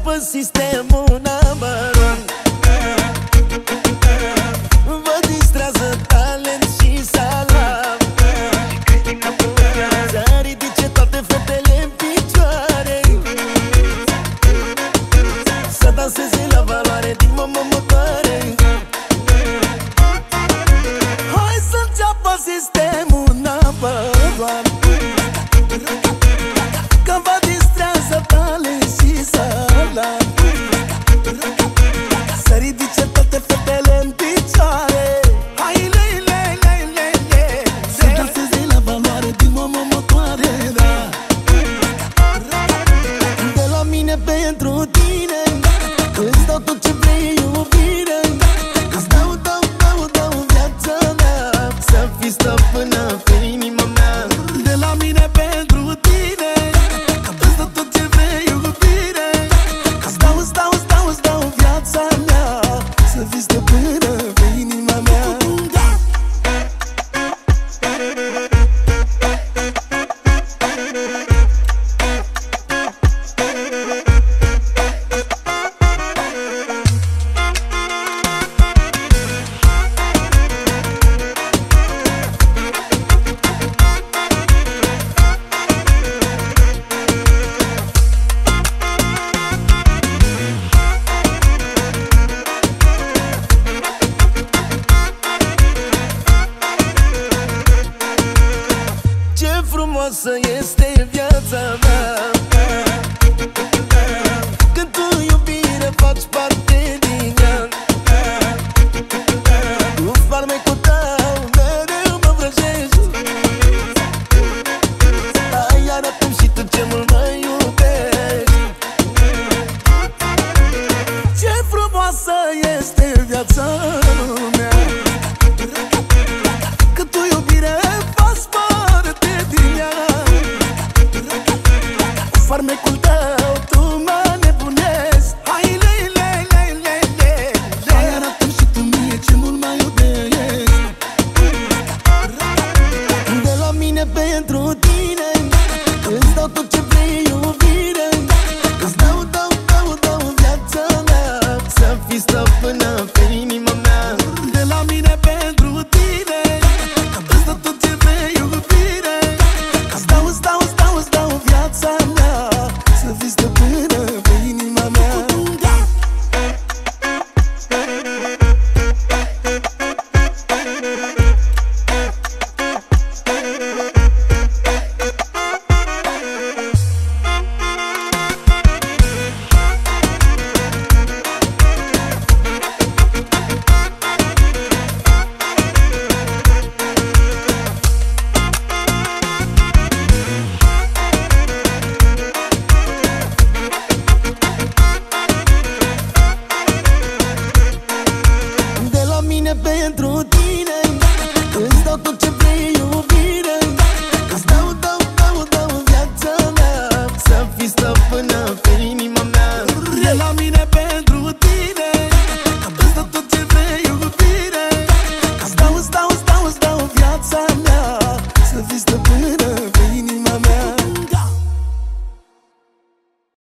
open system will frumoasă este viața mea. Când tu iubire faci parte din ea. Cu farmecul tău mereu mă vrăjești. Ai arătăm și tu ce mult mă iubești. Ce frumoasă este viața mea.